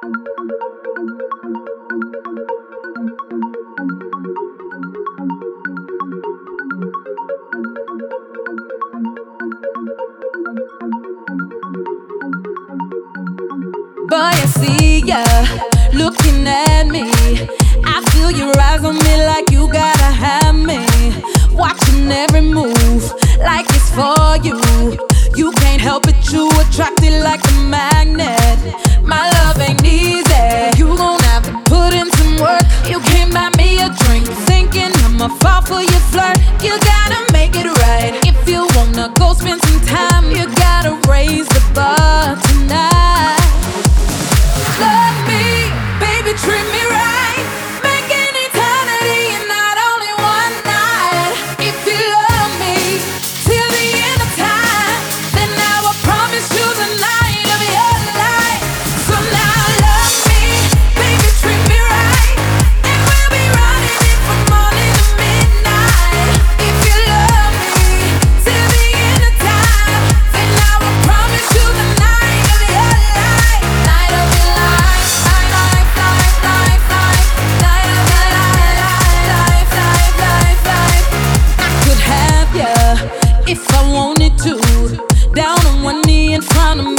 Boy, I see ya looking at me. I feel your eyes on me like you gotta have me. Watching every move like it's for you. You can't help it, you attract it like a magnet. for you. if I wanted to. Down on one knee in front of me.